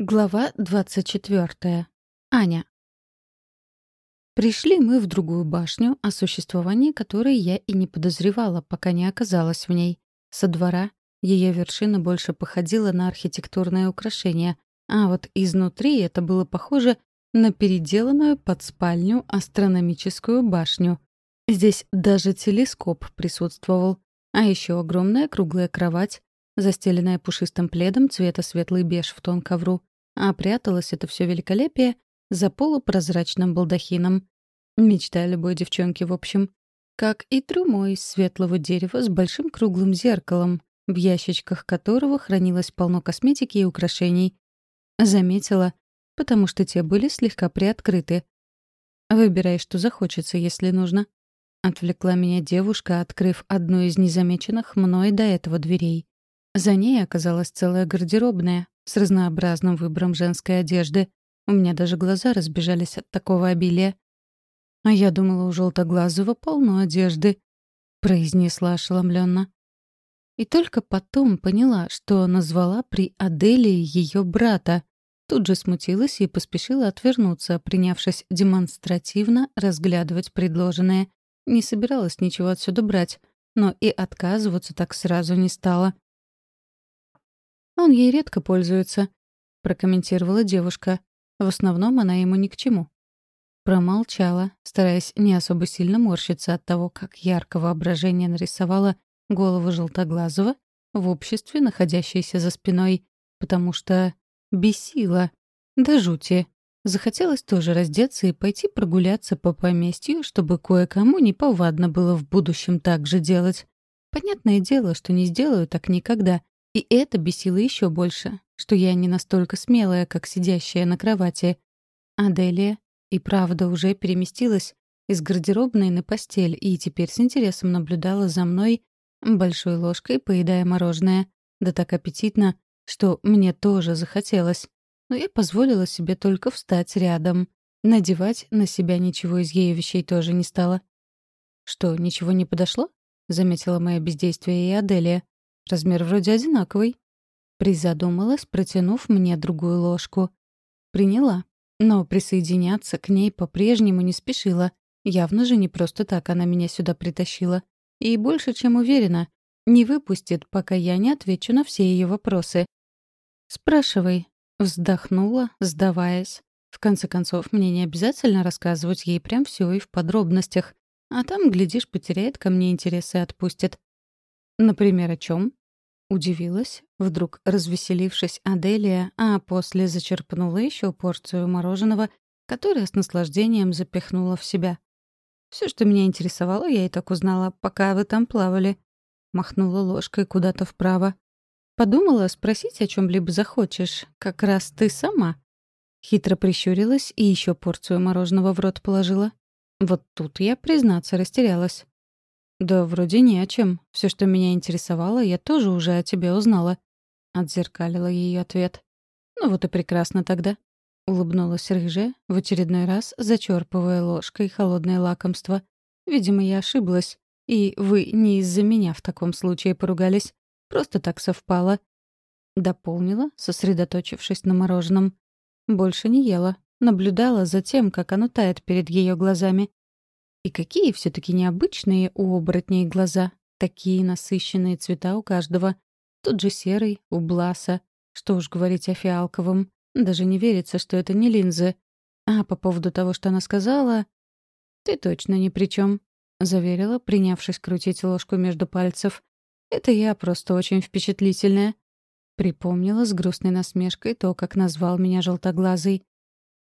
Глава 24. Аня. Пришли мы в другую башню, о существовании которой я и не подозревала, пока не оказалась в ней. Со двора ее вершина больше походила на архитектурное украшение, а вот изнутри это было похоже на переделанную под спальню астрономическую башню. Здесь даже телескоп присутствовал, а еще огромная круглая кровать, застеленная пушистым пледом цвета светлый беж в тон ковру, а пряталось это все великолепие за полупрозрачным балдахином. Мечта любой девчонки, в общем. Как и трюмо из светлого дерева с большим круглым зеркалом, в ящичках которого хранилось полно косметики и украшений. Заметила, потому что те были слегка приоткрыты. «Выбирай, что захочется, если нужно», — отвлекла меня девушка, открыв одну из незамеченных мной до этого дверей. За ней оказалась целая гардеробная, с разнообразным выбором женской одежды. У меня даже глаза разбежались от такого обилия. «А я думала, у желтоглазого полно одежды», — произнесла ошеломленно. И только потом поняла, что назвала при Аделии ее брата. Тут же смутилась и поспешила отвернуться, принявшись демонстративно разглядывать предложенное. Не собиралась ничего отсюда брать, но и отказываться так сразу не стала. «Он ей редко пользуется», — прокомментировала девушка. «В основном она ему ни к чему». Промолчала, стараясь не особо сильно морщиться от того, как ярко воображение нарисовало голову Желтоглазого в обществе, находящейся за спиной, потому что бесила. Да жути. Захотелось тоже раздеться и пойти прогуляться по поместью, чтобы кое-кому неповадно было в будущем так же делать. Понятное дело, что не сделаю так никогда, и это бесило еще больше, что я не настолько смелая, как сидящая на кровати. Аделия и правда уже переместилась из гардеробной на постель и теперь с интересом наблюдала за мной большой ложкой, поедая мороженое. Да так аппетитно, что мне тоже захотелось. Но я позволила себе только встать рядом. Надевать на себя ничего из ее вещей тоже не стала. «Что, ничего не подошло?» — заметила мое бездействие и Аделия. Размер вроде одинаковый. Призадумалась, протянув мне другую ложку. Приняла. Но присоединяться к ней по-прежнему не спешила. Явно же не просто так она меня сюда притащила. И больше чем уверена, не выпустит, пока я не отвечу на все ее вопросы. «Спрашивай», — вздохнула, сдаваясь. В конце концов, мне не обязательно рассказывать ей прям все и в подробностях. А там, глядишь, потеряет ко мне интерес и отпустит. «Например, о чем? Удивилась, вдруг развеселившись Аделия, а после зачерпнула еще порцию мороженого, которое с наслаждением запихнула в себя. Все, что меня интересовало, я и так узнала, пока вы там плавали. Махнула ложкой куда-то вправо. Подумала спросить о чем либо захочешь, как раз ты сама. Хитро прищурилась и еще порцию мороженого в рот положила. Вот тут я, признаться, растерялась. «Да вроде не о чем. Все, что меня интересовало, я тоже уже о тебе узнала», — отзеркалила ее ответ. «Ну вот и прекрасно тогда», — улыбнулась рыжая, в очередной раз зачерпывая ложкой холодное лакомство. «Видимо, я ошиблась, и вы не из-за меня в таком случае поругались. Просто так совпало». Дополнила, сосредоточившись на мороженом. Больше не ела, наблюдала за тем, как оно тает перед ее глазами. И какие все таки необычные у оборотней глаза. Такие насыщенные цвета у каждого. Тот же серый, у Бласа. Что уж говорить о фиалковом. Даже не верится, что это не линзы. А по поводу того, что она сказала... «Ты точно ни при чем, заверила, принявшись крутить ложку между пальцев. «Это я просто очень впечатлительная». Припомнила с грустной насмешкой то, как назвал меня желтоглазый.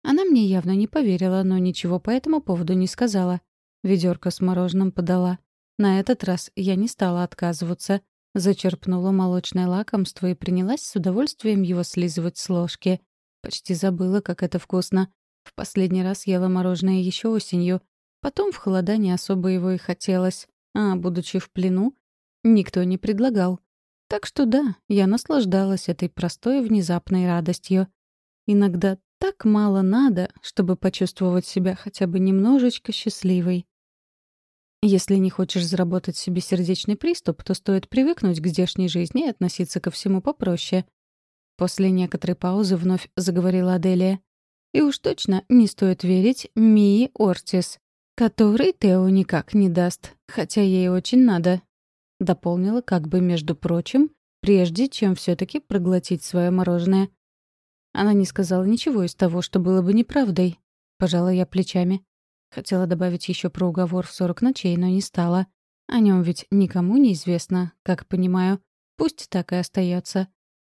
Она мне явно не поверила, но ничего по этому поводу не сказала. Ведерко с мороженым подала. На этот раз я не стала отказываться. Зачерпнула молочное лакомство и принялась с удовольствием его слизывать с ложки. Почти забыла, как это вкусно. В последний раз ела мороженое еще осенью. Потом в холода не особо его и хотелось. А, будучи в плену, никто не предлагал. Так что да, я наслаждалась этой простой внезапной радостью. Иногда так мало надо, чтобы почувствовать себя хотя бы немножечко счастливой. Если не хочешь заработать себе сердечный приступ, то стоит привыкнуть к здешней жизни и относиться ко всему попроще. После некоторой паузы вновь заговорила Аделия. «И уж точно не стоит верить Мии Ортис, который Тео никак не даст, хотя ей очень надо». Дополнила как бы между прочим, прежде чем все таки проглотить свое мороженое. Она не сказала ничего из того, что было бы неправдой. Пожала я плечами. Хотела добавить еще про уговор в сорок ночей, но не стала. О нем ведь никому не известно, как понимаю. Пусть так и остается.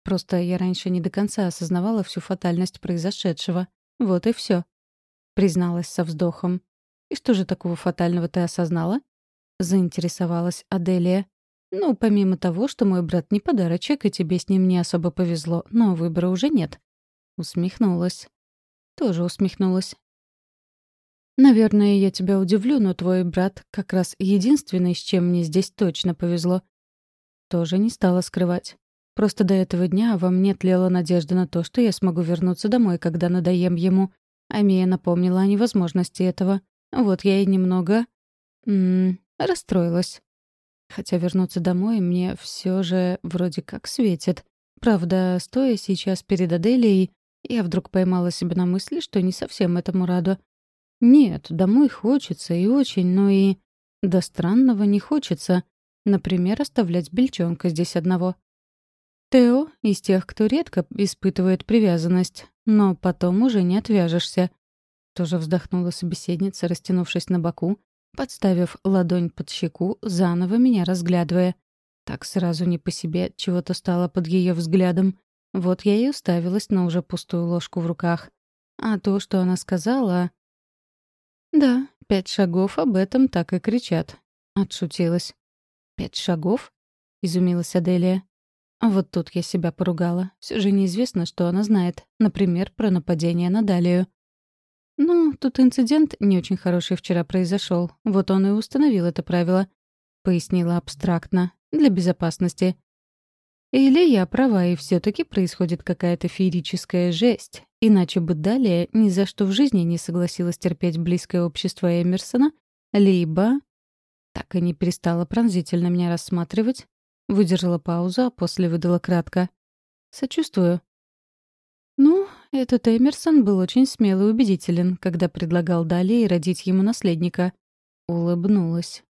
Просто я раньше не до конца осознавала всю фатальность произошедшего. Вот и все. Призналась со вздохом. «И что же такого фатального ты осознала?» Заинтересовалась Аделия. «Ну, помимо того, что мой брат не подарочек, и тебе с ним не особо повезло, но выбора уже нет». Усмехнулась. Тоже усмехнулась. «Наверное, я тебя удивлю, но твой брат как раз единственный, с чем мне здесь точно повезло. Тоже не стала скрывать. Просто до этого дня во мне тлела надежда на то, что я смогу вернуться домой, когда надоем ему. А Мия напомнила о невозможности этого. Вот я и немного... М -м, расстроилась. Хотя вернуться домой мне все же вроде как светит. Правда, стоя сейчас перед Аделией, я вдруг поймала себя на мысли, что не совсем этому раду. Нет, домой хочется и очень, но и... До странного не хочется. Например, оставлять бельчонка здесь одного. Тео из тех, кто редко испытывает привязанность, но потом уже не отвяжешься. Тоже вздохнула собеседница, растянувшись на боку, подставив ладонь под щеку, заново меня разглядывая. Так сразу не по себе чего-то стало под ее взглядом. Вот я и уставилась на уже пустую ложку в руках. А то, что она сказала... «Да, пять шагов об этом так и кричат», — отшутилась. «Пять шагов?» — изумилась Аделия. А вот тут я себя поругала. Все же неизвестно, что она знает. Например, про нападение на Далию. «Ну, тут инцидент не очень хороший вчера произошел. Вот он и установил это правило», — пояснила абстрактно, для безопасности. Или я права, и все таки происходит какая-то феерическая жесть. Иначе бы Далия ни за что в жизни не согласилась терпеть близкое общество Эмерсона, либо так и не перестала пронзительно меня рассматривать, выдержала паузу, а после выдала кратко. «Сочувствую». Ну, этот Эмерсон был очень смелый и убедителен, когда предлагал далее родить ему наследника. Улыбнулась.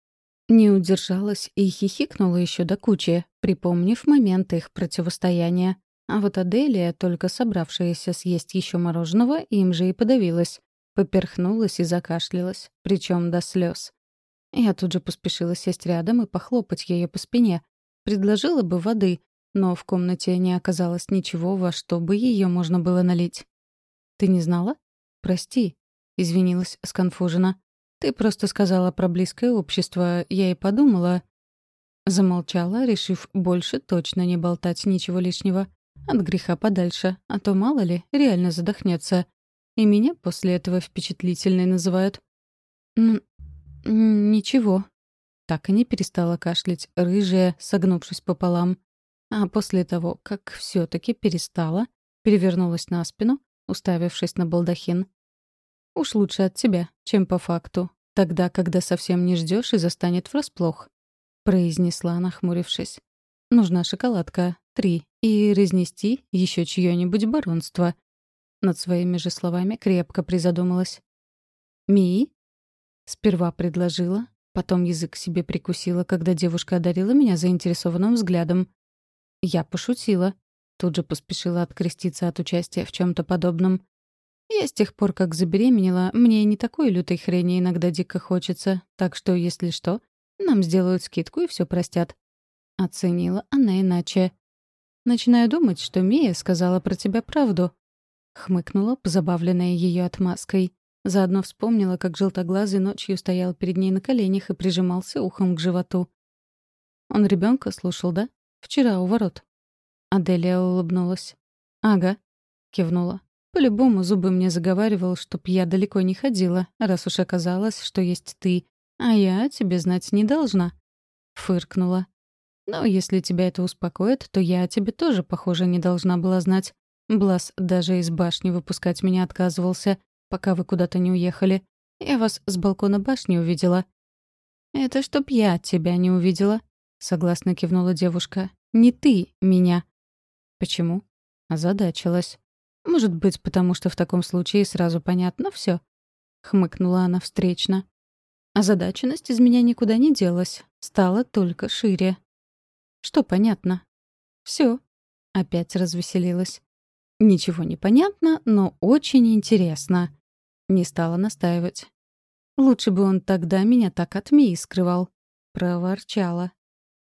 Не удержалась и хихикнула еще до кучи, припомнив момент их противостояния. А вот Аделия, только собравшаяся съесть еще мороженого, им же и подавилась. Поперхнулась и закашлялась, причем до слез. Я тут же поспешила сесть рядом и похлопать ее по спине. Предложила бы воды, но в комнате не оказалось ничего, во что бы ее можно было налить. «Ты не знала?» «Прости», — извинилась сконфужена. «Ты просто сказала про близкое общество, я и подумала...» Замолчала, решив больше точно не болтать ничего лишнего. От греха подальше, а то, мало ли, реально задохнется. И меня после этого впечатлительной называют. «Ничего». Так и не перестала кашлять, рыжая, согнувшись пополам. А после того, как все таки перестала, перевернулась на спину, уставившись на балдахин. «Уж лучше от тебя, чем по факту, тогда, когда совсем не ждешь и застанет врасплох», — произнесла, нахмурившись. «Нужна шоколадка, три, и разнести еще чье-нибудь баронство». Над своими же словами крепко призадумалась. «Ми?» Сперва предложила, потом язык себе прикусила, когда девушка одарила меня заинтересованным взглядом. Я пошутила. Тут же поспешила откреститься от участия в чем то подобном. Я с тех пор, как забеременела, мне не такой лютой хрени иногда дико хочется, так что, если что, нам сделают скидку и все простят. Оценила она иначе. Начинаю думать, что Мия сказала про тебя правду. Хмыкнула, позабавленная ее отмазкой. Заодно вспомнила, как желтоглазый ночью стоял перед ней на коленях и прижимался ухом к животу. Он ребенка слушал, да? Вчера у ворот. Аделия улыбнулась. «Ага», — кивнула. «По-любому зубы мне заговаривал, чтоб я далеко не ходила, раз уж оказалось, что есть ты, а я тебе знать не должна». Фыркнула. «Но если тебя это успокоит, то я о тебе тоже, похоже, не должна была знать. Блас даже из башни выпускать меня отказывался, пока вы куда-то не уехали. Я вас с балкона башни увидела». «Это чтоб я тебя не увидела», — согласно кивнула девушка. «Не ты меня». «Почему?» Озадачилась. «Может быть, потому что в таком случае сразу понятно все? хмыкнула она встречно. Озадаченность из меня никуда не делась, стала только шире. «Что понятно?» Все. опять развеселилась. «Ничего не понятно, но очень интересно». Не стала настаивать. «Лучше бы он тогда меня так от Мии скрывал», — проворчала.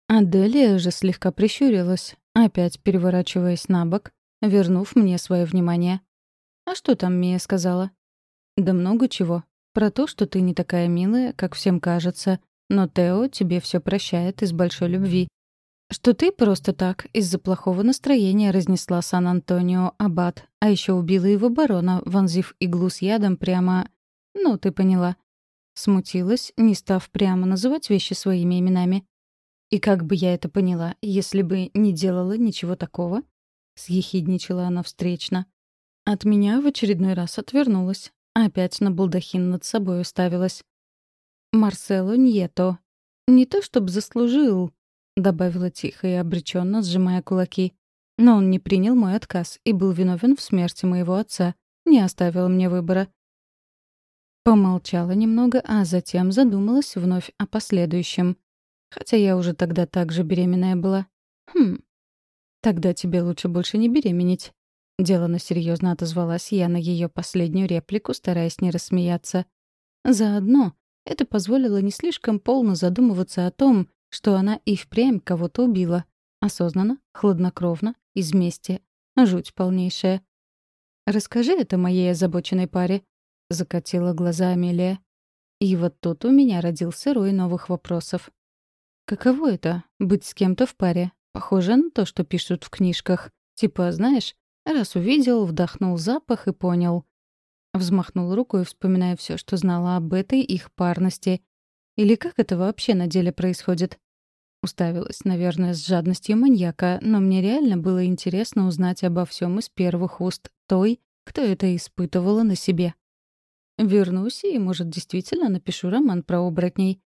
Аделия же слегка прищурилась, опять переворачиваясь на бок, вернув мне свое внимание. «А что там Мия сказала?» «Да много чего. Про то, что ты не такая милая, как всем кажется, но Тео тебе все прощает из большой любви. Что ты просто так из-за плохого настроения разнесла Сан-Антонио Аббат, а еще убила его барона, вонзив иглу с ядом прямо... Ну, ты поняла». Смутилась, не став прямо называть вещи своими именами. «И как бы я это поняла, если бы не делала ничего такого?» — съехидничала она встречно. От меня в очередной раз отвернулась. Опять на балдахин над собой уставилась. «Марсело Ньето. Не то чтобы заслужил», — добавила тихо и обреченно, сжимая кулаки. «Но он не принял мой отказ и был виновен в смерти моего отца. Не оставил мне выбора». Помолчала немного, а затем задумалась вновь о последующем. Хотя я уже тогда также беременная была. Хм. Тогда тебе лучше больше не беременеть. Делано серьезно отозвалась я на ее последнюю реплику, стараясь не рассмеяться. Заодно это позволило не слишком полно задумываться о том, что она и впрямь кого-то убила. Осознанно, хладнокровно, из мести. Жуть полнейшая. «Расскажи это моей озабоченной паре», — закатила глаза Амелия. И вот тут у меня родился рой новых вопросов. Каково это — быть с кем-то в паре? Похоже на то, что пишут в книжках. Типа, знаешь, раз увидел, вдохнул запах и понял. Взмахнул рукой, вспоминая все, что знала об этой их парности. Или как это вообще на деле происходит? Уставилась, наверное, с жадностью маньяка, но мне реально было интересно узнать обо всем из первых уст той, кто это испытывала на себе. Вернусь и, может, действительно напишу роман про оборотней.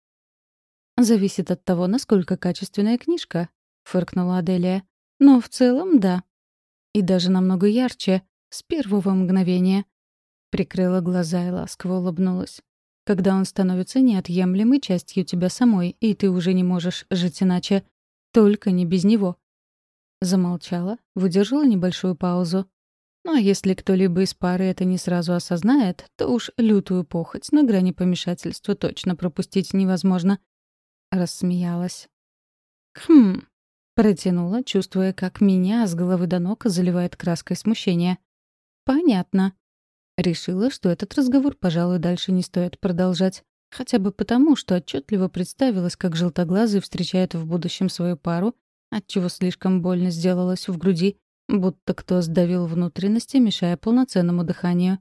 «Зависит от того, насколько качественная книжка», — фыркнула Аделия. «Но в целом, да. И даже намного ярче, с первого мгновения». Прикрыла глаза и ласково улыбнулась. «Когда он становится неотъемлемой частью тебя самой, и ты уже не можешь жить иначе. Только не без него». Замолчала, выдержала небольшую паузу. Ну а если кто-либо из пары это не сразу осознает, то уж лютую похоть на грани помешательства точно пропустить невозможно. Рассмеялась. «Хм...» — протянула, чувствуя, как меня с головы до ног заливает краской смущения. «Понятно». Решила, что этот разговор, пожалуй, дальше не стоит продолжать. Хотя бы потому, что отчетливо представилась, как желтоглазый встречает в будущем свою пару, отчего слишком больно сделалось в груди, будто кто сдавил внутренности, мешая полноценному дыханию.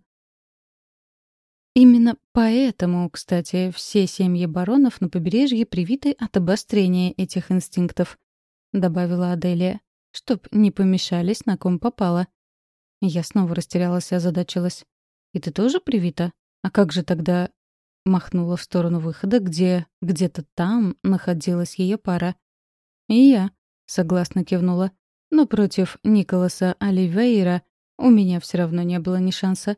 Именно поэтому, кстати, все семьи баронов на побережье привиты от обострения этих инстинктов, добавила Аделия, чтоб не помешались на ком попало. Я снова растерялась и озадачилась. «И ты тоже привита? А как же тогда...» Махнула в сторону выхода, где где-то там находилась ее пара. «И я», — согласно кивнула. «Но против Николаса Оливейра у меня все равно не было ни шанса.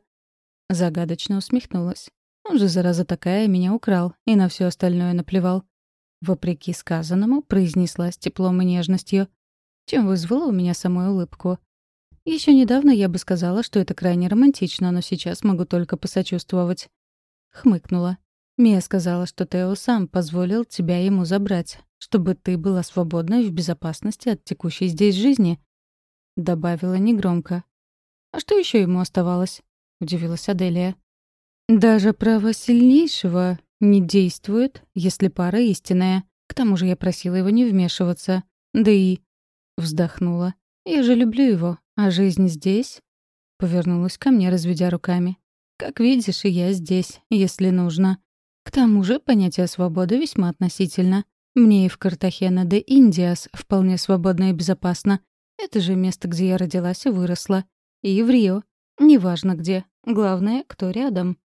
Загадочно усмехнулась. Он же, зараза такая, меня украл и на все остальное наплевал. Вопреки сказанному, произнесла с теплом и нежностью, чем вызвала у меня самую улыбку. Еще недавно я бы сказала, что это крайне романтично, но сейчас могу только посочувствовать. Хмыкнула. Мия сказала, что Тео сам позволил тебя ему забрать, чтобы ты была свободна и в безопасности от текущей здесь жизни. Добавила негромко. А что еще ему оставалось? удивилась Аделия. «Даже право сильнейшего не действует, если пара истинная. К тому же я просила его не вмешиваться. Да и...» Вздохнула. «Я же люблю его, а жизнь здесь...» Повернулась ко мне, разведя руками. «Как видишь, и я здесь, если нужно. К тому же понятие свободы весьма относительно. Мне и в Картахена де Индиас вполне свободно и безопасно. Это же место, где я родилась и выросла. И в Рио. Неважно где. Главное, кто рядом.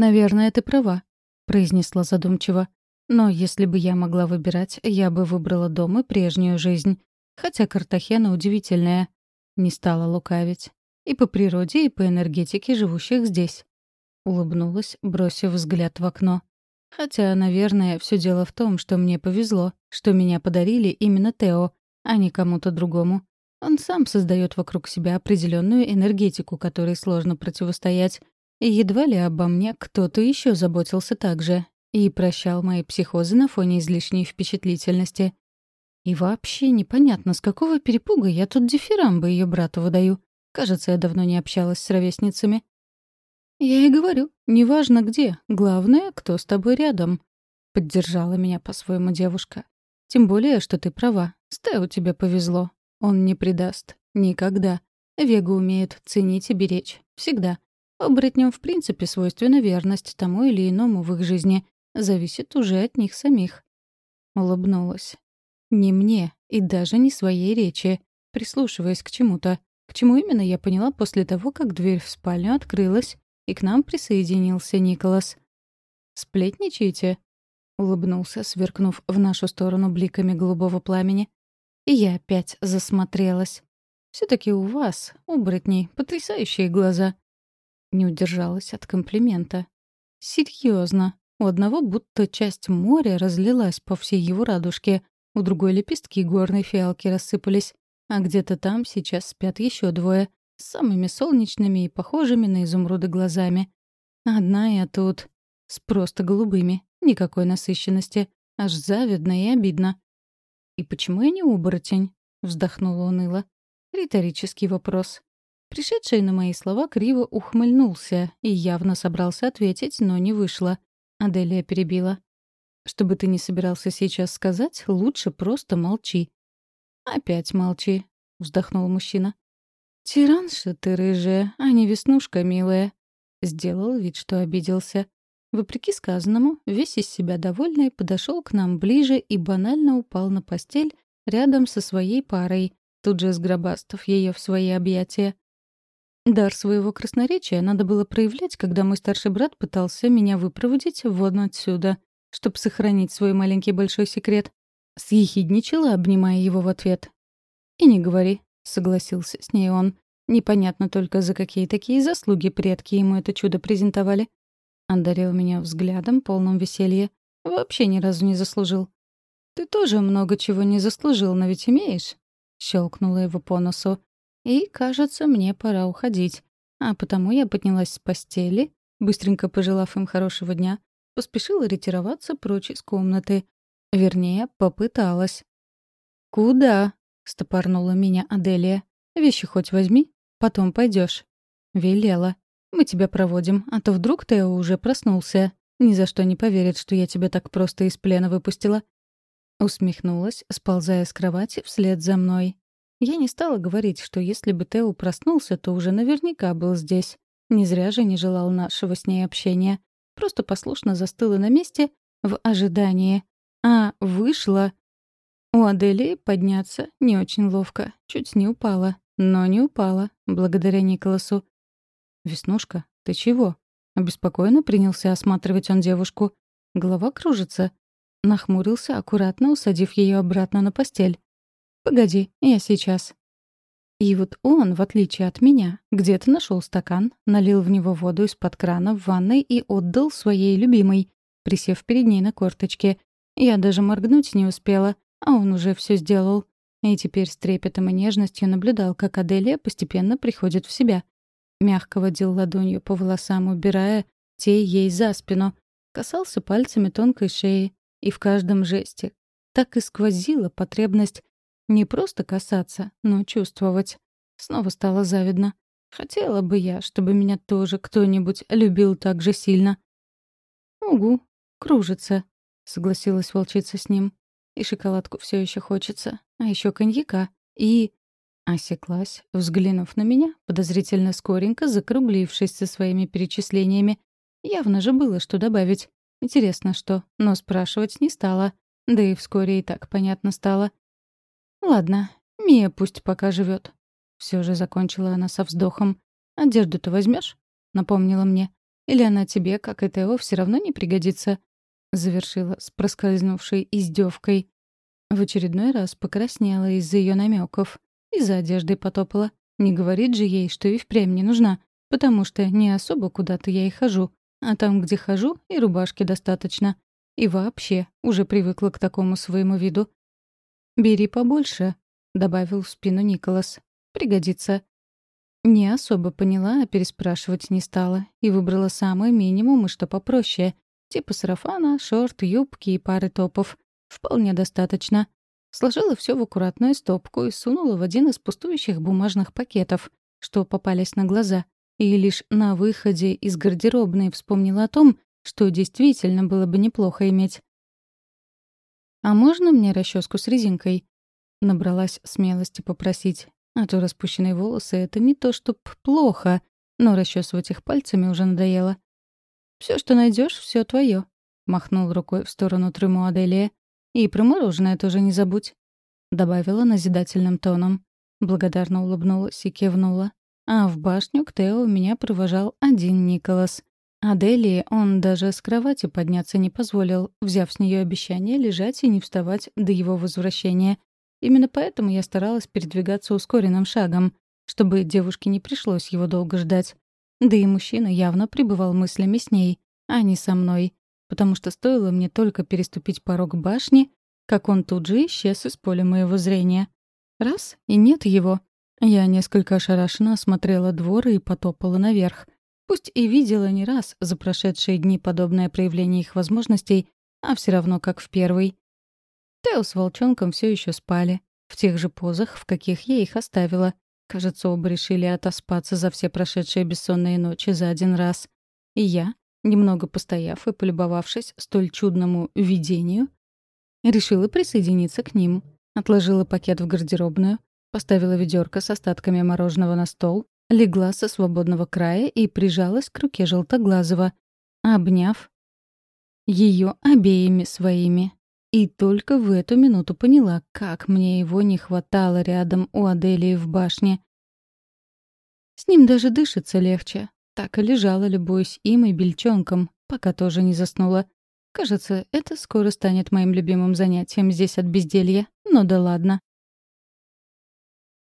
«Наверное, ты права», — произнесла задумчиво. «Но если бы я могла выбирать, я бы выбрала дом и прежнюю жизнь. Хотя Картахена удивительная. Не стала лукавить. И по природе, и по энергетике живущих здесь. Улыбнулась, бросив взгляд в окно. Хотя, наверное, все дело в том, что мне повезло, что меня подарили именно Тео, а не кому-то другому. Он сам создает вокруг себя определенную энергетику, которой сложно противостоять. Едва ли обо мне кто-то еще заботился так же и прощал мои психозы на фоне излишней впечатлительности. И вообще непонятно, с какого перепуга я тут дифирамбы ее брату выдаю. Кажется, я давно не общалась с ровесницами. «Я и говорю, неважно где, главное, кто с тобой рядом», — поддержала меня по-своему девушка. «Тем более, что ты права, с Тео тебе повезло. Он не предаст. Никогда. Вега умеет ценить и беречь. Всегда. Оборотням в принципе свойственна верность тому или иному в их жизни. Зависит уже от них самих». Улыбнулась. Не мне и даже не своей речи, прислушиваясь к чему-то. К чему именно я поняла после того, как дверь в спальню открылась, и к нам присоединился Николас. «Сплетничаете?» — улыбнулся, сверкнув в нашу сторону бликами голубого пламени. И я опять засмотрелась. все таки у вас, оборотней, потрясающие глаза». Не удержалась от комплимента. Серьезно, У одного будто часть моря разлилась по всей его радужке, у другой лепестки горной фиалки рассыпались, а где-то там сейчас спят еще двое — с самыми солнечными и похожими на изумруды глазами. Одна я тут с просто голубыми, никакой насыщенности, аж завидно и обидно. «И почему я не оборотень?» — вздохнула уныло. Риторический вопрос. Пришедший на мои слова криво ухмыльнулся и явно собрался ответить, но не вышло. Аделия перебила. «Что бы ты ни собирался сейчас сказать, лучше просто молчи». «Опять молчи», — вздохнул мужчина. «Тиранша ты рыжая, а не веснушка милая», — сделал вид, что обиделся. Вопреки сказанному, весь из себя довольный подошел к нам ближе и банально упал на постель рядом со своей парой, тут же сгробастав ее в свои объятия. Дар своего красноречия надо было проявлять, когда мой старший брат пытался меня выпроводить вон отсюда, чтобы сохранить свой маленький большой секрет. Съехидничала, обнимая его в ответ. «И не говори, — согласился с ней он. «Непонятно только, за какие такие заслуги предки ему это чудо презентовали». Одарил меня взглядом, полным веселья. «Вообще ни разу не заслужил». «Ты тоже много чего не заслужил, но ведь имеешь?» Щелкнула его по носу. «И, кажется, мне пора уходить. А потому я поднялась с постели, быстренько пожелав им хорошего дня, поспешила ретироваться прочь из комнаты. Вернее, попыталась. «Куда?» — стопорнула меня Аделия. «Вещи хоть возьми, потом пойдешь. Велела. «Мы тебя проводим, а то вдруг Тео уже проснулся. Ни за что не поверит, что я тебя так просто из плена выпустила». Усмехнулась, сползая с кровати вслед за мной. Я не стала говорить, что если бы Тео проснулся, то уже наверняка был здесь. Не зря же не желал нашего с ней общения. Просто послушно застыла на месте в ожидании. А вышла у Адели подняться не очень ловко, чуть не упала, но не упала, благодаря Николасу. «Веснушка, ты чего?» Обеспокоенно принялся осматривать он девушку. Голова кружится. Нахмурился, аккуратно усадив ее обратно на постель. «Погоди, я сейчас». И вот он, в отличие от меня, где-то нашел стакан, налил в него воду из-под крана в ванной и отдал своей любимой, присев перед ней на корточке. Я даже моргнуть не успела — а он уже все сделал. И теперь с трепетом и нежностью наблюдал, как Аделия постепенно приходит в себя. Мягко водил ладонью по волосам, убирая те ей за спину. Касался пальцами тонкой шеи. И в каждом жесте так и сквозила потребность не просто касаться, но чувствовать. Снова стало завидно. Хотела бы я, чтобы меня тоже кто-нибудь любил так же сильно. «Угу, кружится», — согласилась волчица с ним. И шоколадку все еще хочется. А еще коньяка. И... Осеклась, взглянув на меня, подозрительно скоренько закруглившись со своими перечислениями. Явно же было, что добавить. Интересно, что, но спрашивать не стала. Да и вскоре и так понятно стало. «Ладно, Мия пусть пока живет. Все же закончила она со вздохом. «Одежду-то возьмешь? напомнила мне. «Или она тебе, как и Тео, все равно не пригодится?» — завершила с проскользнувшей издевкой. В очередной раз покраснела из-за ее намеков и за одеждой потопала. Не говорит же ей, что и впрямь не нужна, потому что не особо куда-то я и хожу, а там, где хожу, и рубашки достаточно. И вообще, уже привыкла к такому своему виду. «Бери побольше», — добавил в спину Николас. «Пригодится». Не особо поняла, а переспрашивать не стала. И выбрала самый минимум и что попроще. Типа сарафана, шорт, юбки и пары топов. Вполне достаточно. Сложила все в аккуратную стопку и сунула в один из пустующих бумажных пакетов, что попались на глаза. И лишь на выходе из гардеробной вспомнила о том, что действительно было бы неплохо иметь. «А можно мне расческу с резинкой?» Набралась смелости попросить. А то распущенные волосы — это не то чтоб плохо, но расчесывать их пальцами уже надоело. Все, что найдешь, все твое, махнул рукой в сторону трюму Аделия. «И про мороженое тоже не забудь», — добавила назидательным тоном. Благодарно улыбнулась и кивнула. А в башню к Тео меня провожал один Николас. Аделии он даже с кровати подняться не позволил, взяв с нее обещание лежать и не вставать до его возвращения. Именно поэтому я старалась передвигаться ускоренным шагом, чтобы девушке не пришлось его долго ждать. Да и мужчина явно пребывал мыслями с ней, а не со мной, потому что стоило мне только переступить порог башни, как он тут же исчез из поля моего зрения. Раз — и нет его. Я несколько ошарашенно осмотрела двор и потопала наверх. Пусть и видела не раз за прошедшие дни подобное проявление их возможностей, а все равно как в первый. Тео с волчонком все еще спали, в тех же позах, в каких я их оставила. Кажется, оба решили отоспаться за все прошедшие бессонные ночи за один раз. И я, немного постояв и полюбовавшись столь чудному видению, решила присоединиться к ним. Отложила пакет в гардеробную, поставила ведерко с остатками мороженого на стол, легла со свободного края и прижалась к руке желтоглазого, обняв ее обеими своими. И только в эту минуту поняла, как мне его не хватало рядом у Аделии в башне. С ним даже дышится легче. Так и лежала, любуясь им и бельчонком, пока тоже не заснула. Кажется, это скоро станет моим любимым занятием здесь от безделья. Но да ладно.